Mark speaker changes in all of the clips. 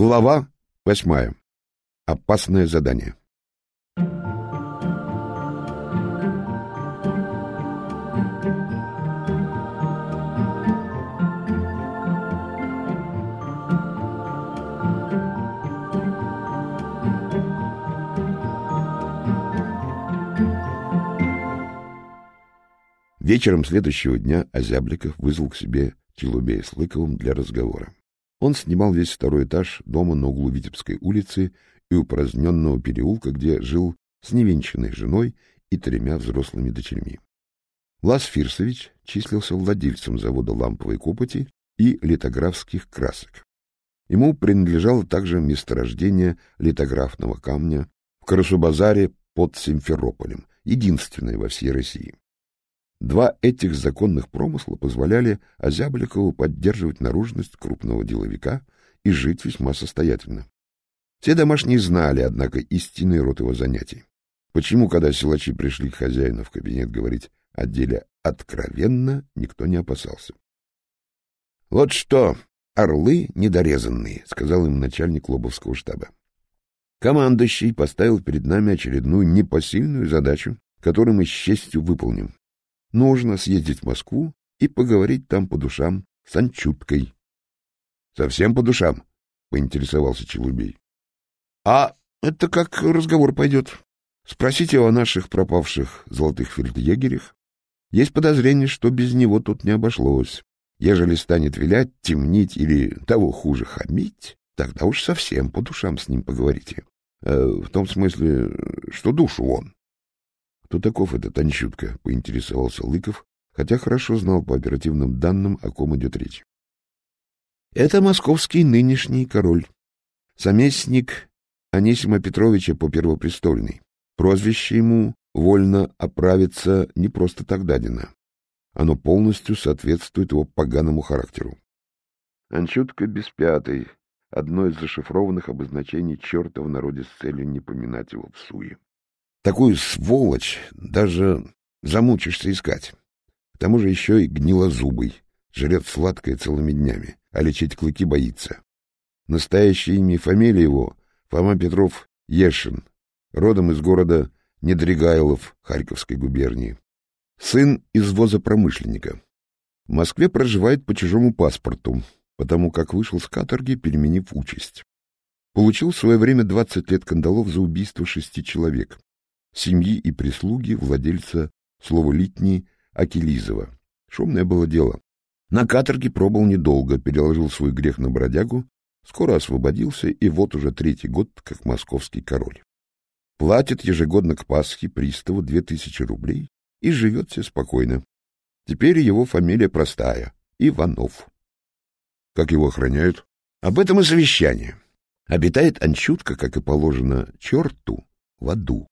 Speaker 1: Глава восьмая. Опасное задание. Вечером следующего дня Озябликов вызвал к себе Челубея с Лыковым для разговора. Он снимал весь второй этаж дома на углу Витебской улицы и упраздненного переулка, где жил с невенчанной женой и тремя взрослыми дочерьми. Влас Фирсович числился владельцем завода ламповой копоти и литографских красок. Ему принадлежало также месторождение литографного камня в Карасубазаре под Симферополем, единственное во всей России. Два этих законных промысла позволяли Озябликову поддерживать наружность крупного деловика и жить весьма состоятельно. Все домашние знали, однако, истинный род его занятий. Почему, когда силачи пришли к хозяину в кабинет говорить о деле откровенно, никто не опасался. — Вот что, орлы недорезанные, — сказал им начальник Лобовского штаба. Командующий поставил перед нами очередную непосильную задачу, которую мы с честью выполним. Нужно съездить в Москву и поговорить там по душам с Анчуткой. — Совсем по душам? — поинтересовался Челубей. — А это как разговор пойдет. Спросите о наших пропавших золотых фельдъегерях. Есть подозрение, что без него тут не обошлось. Ежели станет вилять, темнить или, того хуже, хамить, тогда уж совсем по душам с ним поговорите. Э, в том смысле, что душу он. Кто таков этот Анщутка? — поинтересовался Лыков, хотя хорошо знал по оперативным данным, о ком идет речь. — Это московский нынешний король, саместник Анисима Петровича по Первопрестольной. Прозвище ему вольно оправиться не просто так дадено. Оно полностью соответствует его поганому характеру. Анчутка Беспятый — одно из зашифрованных обозначений черта в народе с целью не поминать его в суе. Такую сволочь даже замучишься искать. К тому же еще и гнилозубый, жрет сладкое целыми днями, а лечить клыки боится. Настоящее имя и фамилия его — Фома Петров Ешин, родом из города Недригайлов Харьковской губернии. Сын извоза промышленника. В Москве проживает по чужому паспорту, потому как вышел с каторги, переменив участь. Получил в свое время 20 лет кандалов за убийство шести человек, семьи и прислуги владельца словолитни Акелизова. Шумное было дело. На каторге пробыл недолго, переложил свой грех на бродягу, скоро освободился и вот уже третий год как московский король. Платит ежегодно к Пасхе приставу две тысячи рублей и живет себе спокойно. Теперь его фамилия простая — Иванов. Как его охраняют? Об этом и совещание. Обитает Анчутка, как и положено, черту в аду.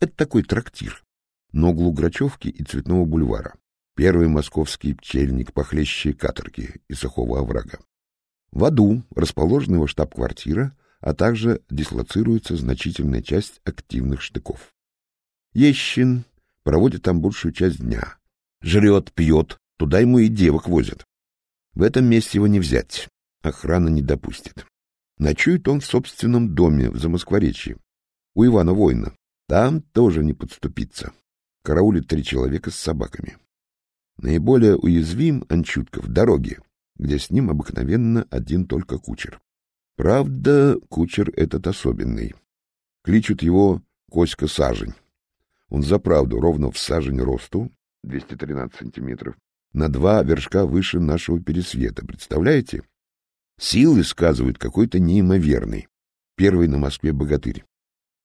Speaker 1: Это такой трактир на углу Грачевки и Цветного бульвара. Первый московский пчельник похлеще каторги и сухого оврага. В аду расположена его штаб-квартира, а также дислоцируется значительная часть активных штыков. Ещин проводит там большую часть дня. Жрет, пьет, туда ему и девок возят. В этом месте его не взять, охрана не допустит. Ночует он в собственном доме в Замоскворечье, у Ивана Воина, там тоже не подступиться. Караулит три человека с собаками. Наиболее уязвим Анчутка в дороге, где с ним обыкновенно один только кучер. Правда, кучер этот особенный. Кличут его Коська Сажень. Он за правду ровно в сажень росту, 213 сантиметров, на два вершка выше нашего пересвета, представляете? Силы, сказывают, какой-то неимоверный. Первый на Москве богатырь.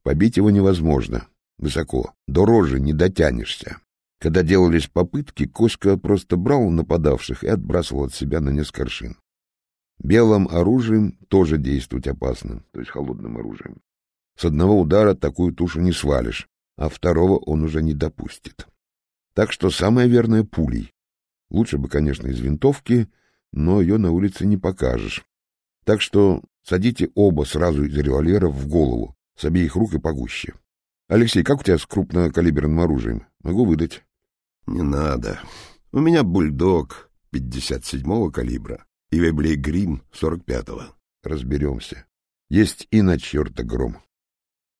Speaker 1: Побить его невозможно. Высоко. До рожи не дотянешься. Когда делались попытки, Коська просто брал нападавших и отбрасывал от себя на несколько аршин. Белым оружием тоже действовать опасно, то есть холодным оружием. С одного удара такую тушу не свалишь, а второго он уже не допустит. Так что самое верное — пулей. Лучше бы, конечно, из винтовки, но ее на улице не покажешь. Так что садите оба сразу из револьверов в голову, с обеих рук и погуще. Алексей, как у тебя с крупнокалиберным оружием? Могу выдать.
Speaker 2: Не надо. У меня бульдог 57-го калибра и Веблей Грим 45-го.
Speaker 1: Разберемся. Есть и на черта гром.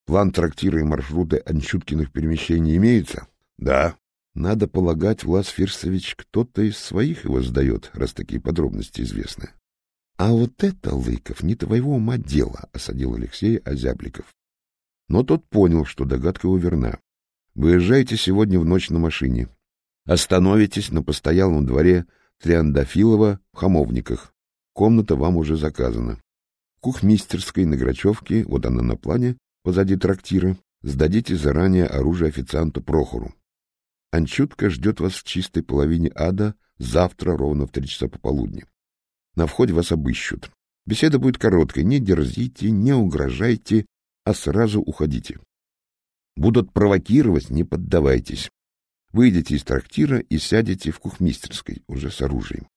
Speaker 1: План трактира и маршруты Анчуткиных перемещений имеется? Да. Надо полагать, Влас Фирсович, кто-то из своих его сдает, раз такие подробности известны. — А вот это, Лыков, не твоего ума дело, — осадил Алексей Озябликов. Но тот понял, что догадка его верна. Выезжайте сегодня в ночь на машине. Остановитесь на постоялом дворе Триандафилова в Хамовниках. Комната вам уже заказана. Кухмистерской на Грачевке, вот она на плане, позади трактира, сдадите заранее оружие официанту Прохору. Анчутка ждет вас в чистой половине ада завтра ровно в три часа пополудни. На входе вас обыщут. Беседа будет короткой, не дерзите, не угрожайте, а сразу уходите. Будут провокировать, не поддавайтесь. Выйдете из трактира и сядете в кухмистерской, уже с оружием.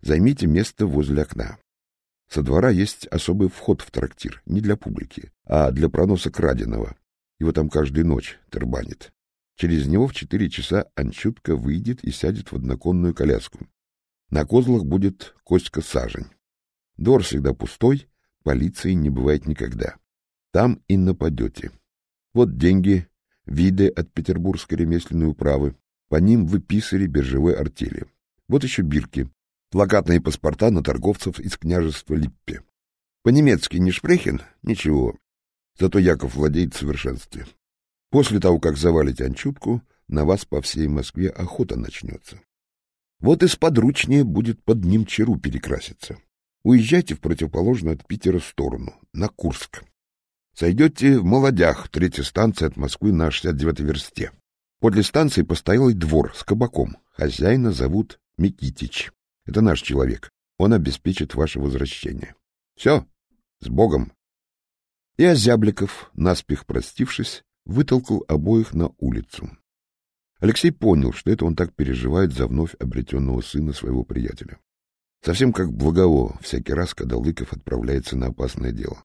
Speaker 1: Займите место возле окна. Со двора есть особый вход в трактир, не для публики, а для проноса краденого. Его там каждую ночь тербанит. Через него в четыре часа Анчутка выйдет и сядет в одноконную коляску. На козлах будет Костька Сажень. Двор всегда пустой, полиции не бывает никогда. Там и нападете. Вот деньги, виды от Петербургской ремесленной управы. По ним выписали биржевой артели. Вот еще бирки, плакатные паспорта на торговцев из княжества Липпе. По-немецки не шпрехен? Ничего. Зато Яков владеет в совершенстве. После того, как завалите Анчутку, на вас по всей Москве охота начнется. Вот и сподручнее будет под Немчару перекраситься. Уезжайте в противоположную от Питера сторону, на Курск. Сойдете в Молодях, третья станция от Москвы на 69-й версте. Подле станции постоялый двор с кабаком. Хозяина зовут Микитич. Это наш человек. Он обеспечит ваше возвращение. Все, с Богом. И Озябликов, наспех простившись, вытолкал обоих на улицу. Алексей понял, что это он так переживает за вновь обретенного сына своего приятеля. Совсем как Благово всякий раз, когда Лыков отправляется на опасное дело.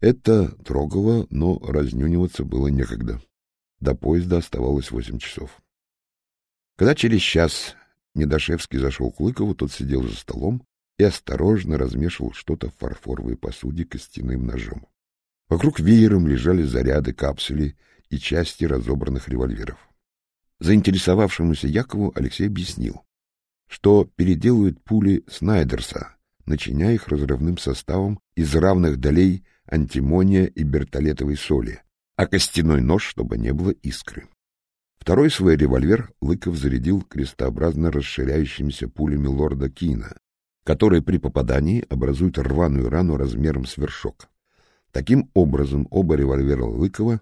Speaker 1: Это трогало, но разнюниваться было некогда. До поезда оставалось восемь часов. Когда через час Недошевский зашел к Лыкову, тот сидел за столом и осторожно размешивал что-то в фарфоровой посуде костяным ножом. Вокруг веером лежали заряды, капсули и части разобранных револьверов. Заинтересовавшемуся Якову Алексей объяснил, что переделывают пули Снайдерса, начиняя их разрывным составом из равных долей антимония и бертолетовой соли, а костяной нож, чтобы не было искры. Второй свой револьвер Лыков зарядил крестообразно расширяющимися пулями лорда Кина, которые при попадании образуют рваную рану размером с вершок. Таким образом, оба револьвера Лыкова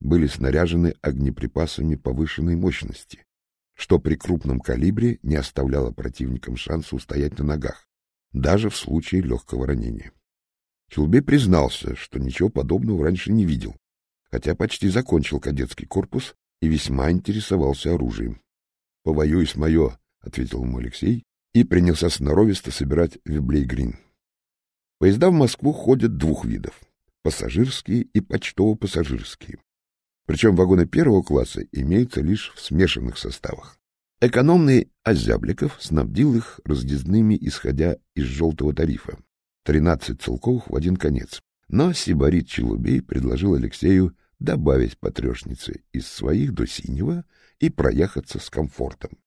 Speaker 1: были снаряжены огнеприпасами повышенной мощности, что при крупном калибре не оставляло противникам шанса устоять на ногах, даже в случае легкого ранения. Челбей признался, что ничего подобного раньше не видел, хотя почти закончил кадетский корпус и весьма интересовался оружием. — Повоюй с мое, — ответил ему Алексей и принялся сноровисто собирать виблей-грин. Поезда в Москву ходят двух видов — пассажирские и почтово-пассажирские. Причем вагоны первого класса имеются лишь в смешанных составах. Экономный Озябликов снабдил их разъездными, исходя из желтого тарифа. 13 целковых в один конец. Но Сибарит Челубей предложил Алексею добавить по трешнице из своих до синего и проехаться с комфортом.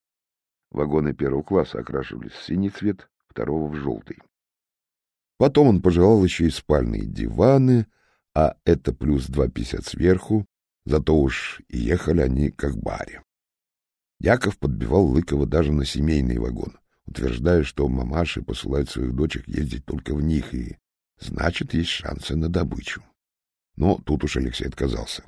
Speaker 1: Вагоны первого класса окрашивались в синий цвет, второго в желтый. Потом он пожелал еще и спальные диваны, а это плюс 2,50 сверху, зато уж ехали они как баре. Яков подбивал Лыкова даже на семейный вагон утверждая, что мамаши посылают своих дочек ездить только в них, и значит, есть шансы на добычу. Но тут уж Алексей отказался.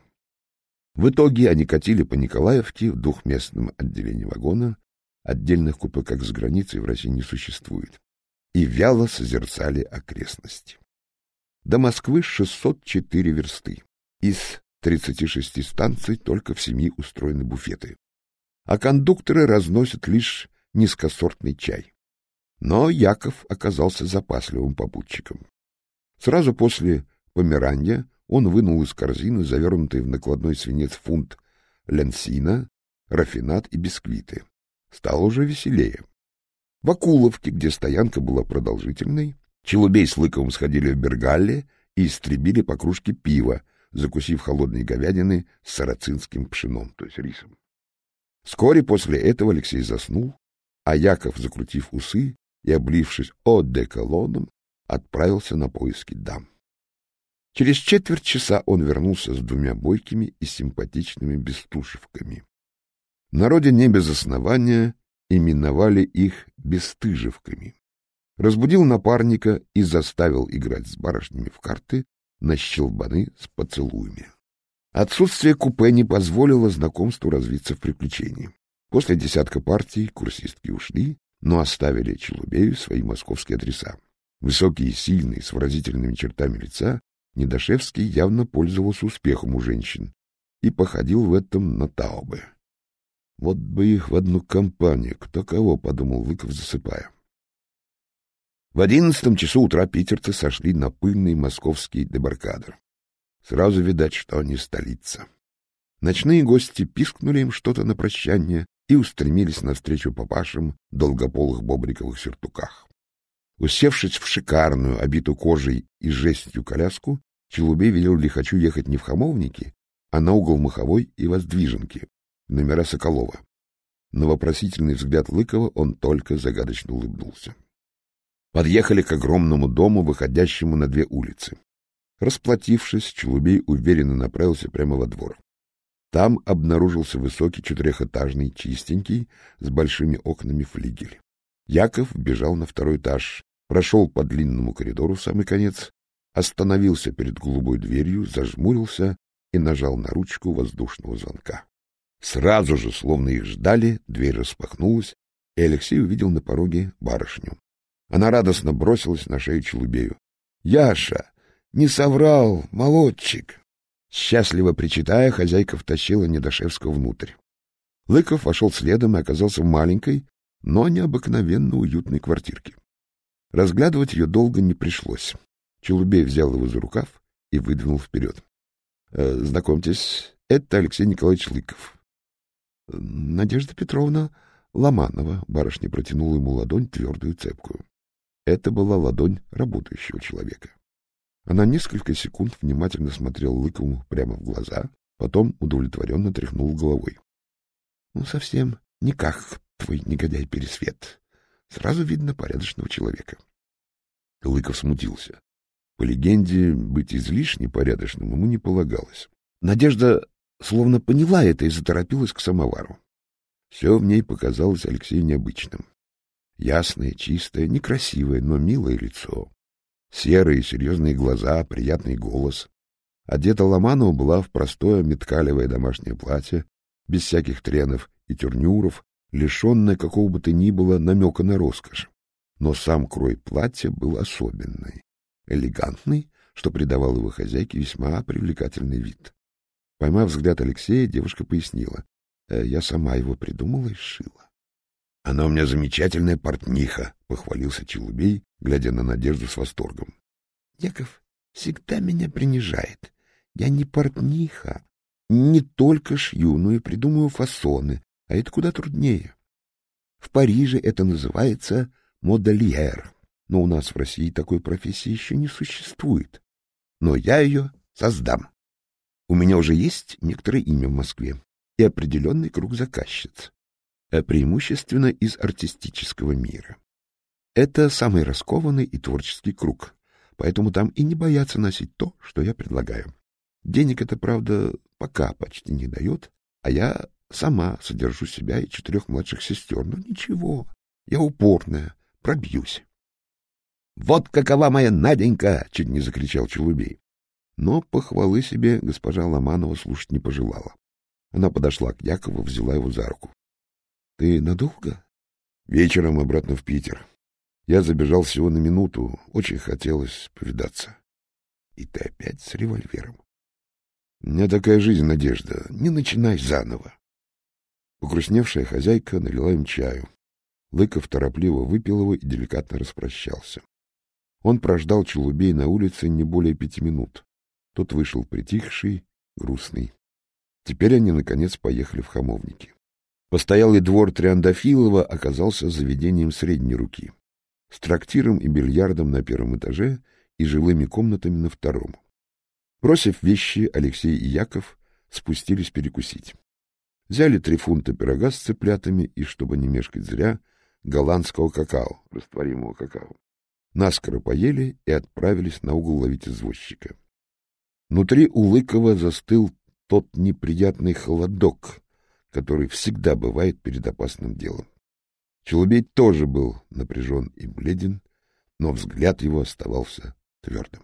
Speaker 1: В итоге они катили по Николаевке в двухместном отделении вагона, отдельных купе, как с границей, в России не существует, и вяло созерцали окрестности. До Москвы 604 версты. Из 36 станций только в семи устроены буфеты. А кондукторы разносят лишь низкосортный чай. Но Яков оказался запасливым попутчиком. Сразу после помирания он вынул из корзины завернутый в накладной свинец фунт ленсина, рафинат и бисквиты. Стало уже веселее. В Акуловке, где стоянка была продолжительной, Челубей с Лыковым сходили в Бергалле и истребили по кружке пива, закусив холодной говядины с сарацинским пшеном, то есть рисом. Вскоре после этого Алексей заснул, а Яков, закрутив усы и облившись одеколоном, отправился на поиски дам. Через четверть часа он вернулся с двумя бойкими и симпатичными бестушевками. В народе не без основания именовали их бесстыжевками. Разбудил напарника и заставил играть с барышнями в карты на щелбаны с поцелуями. Отсутствие купе не позволило знакомству развиться в приключении. После десятка партий курсистки ушли, но оставили Челубею свои московские адреса. Высокий и сильный, с выразительными чертами лица, Недошевский явно пользовался успехом у женщин и походил в этом на Таубе. Вот бы их в одну компанию, кто кого, — подумал Лыков, засыпая. В одиннадцатом часу утра питерцы сошли на пыльный московский дебаркадер. Сразу видать, что они столица. Ночные гости пискнули им что-то на прощание и устремились навстречу папашам в долгополых бобриковых сюртуках. Усевшись в шикарную, обитую кожей и жестью коляску, Челубей велел лихачу ехать не в Хамовники, а на угол Маховой и Воздвиженки, номера Соколова. На вопросительный взгляд Лыкова он только загадочно улыбнулся. Подъехали к огромному дому, выходящему на две улицы. Расплатившись, Челубей уверенно направился прямо во двор. Там обнаружился высокий четырехэтажный, чистенький, с большими окнами флигель. Яков бежал на второй этаж, прошел по длинному коридору в самый конец, остановился перед голубой дверью, зажмурился и нажал на ручку воздушного звонка. Сразу же, словно их ждали, дверь распахнулась, и Алексей увидел на пороге барышню. Она радостно бросилась на шею Челубею. — Яша! Не соврал, молодчик! Счастливо причитая, хозяйка втащила Недошевского внутрь. Лыков вошел следом и оказался в маленькой, но необыкновенно уютной квартирке. Разглядывать ее долго не пришлось. Челубей взял его за рукав и выдвинул вперед. «Э, — Знакомьтесь, это Алексей Николаевич Лыков. — Надежда Петровна Ломанова, барышня протянула ему ладонь твердую цепкую. Это была ладонь работающего человека. Она несколько секунд внимательно смотрела Лыкову прямо в глаза, потом удовлетворенно тряхнул головой. — Ну, совсем никак твой негодяй Пересвет. Сразу видно порядочного человека. Лыков смутился. По легенде, быть излишне порядочным ему не полагалось. Надежда словно поняла это и заторопилась к самовару. Все в ней показалось Алексею необычным. Ясное, чистое, некрасивое, но милое лицо. Серые, серьезные глаза, приятный голос. Одета Ломанова была в простое меткалевое домашнее платье, без всяких тренов и тюрнюров, лишенное какого бы то ни было намека на роскошь. Но сам крой платья был особенный, элегантный, что придавал его хозяйке весьма привлекательный вид. Поймав взгляд Алексея, девушка пояснила. «Э, — Я сама его придумала и сшила. — Она у меня замечательная портниха, — похвалился Челубей, глядя на Надежду с восторгом. — Яков всегда меня принижает. Я не портниха. Не только шью, но и придумываю фасоны, а это куда труднее. В Париже это называется модельер, но у нас в России такой профессии еще не существует. Но я ее создам. У меня уже есть некоторое имя в Москве и определенный круг заказчиц, преимущественно из артистического мира. Это самый раскованный и творческий круг, поэтому там и не боятся носить то, что я предлагаю. Денег это, правда, пока почти не дает, а я Сама содержу себя и четырех младших сестер. Но ничего, я упорная, пробьюсь. — Вот какова моя Наденька! — чуть не закричал Челубей. Но похвалы себе госпожа Ломанова слушать не пожелала. Она подошла к Якову, взяла его за руку. — Ты надолго? — Вечером обратно в Питер. Я забежал всего на минуту, очень хотелось повидаться. — И ты опять с револьвером? — У меня такая жизнь, Надежда, не начинай заново. Погрустневшая хозяйка налила им чаю. Лыков торопливо выпил его и деликатно распрощался. Он прождал Челубей на улице не более пяти минут. Тот вышел притихший, грустный. Теперь они, наконец, поехали в Хамовники. Постоялый двор Триандафилова оказался заведением средней руки. С трактиром и бильярдом на первом этаже и жилыми комнатами на втором. Бросив вещи, Алексей и Яков спустились перекусить. Взяли три фунта пирога с цыплятами и, чтобы не мешкать зря, голландского какао, растворимого какао. Наскоро поели и отправились на угол ловить извозчика. Внутри у Лыкова застыл тот неприятный холодок, который всегда бывает перед опасным делом. Челубей тоже был напряжен и бледен, но взгляд его оставался твердым.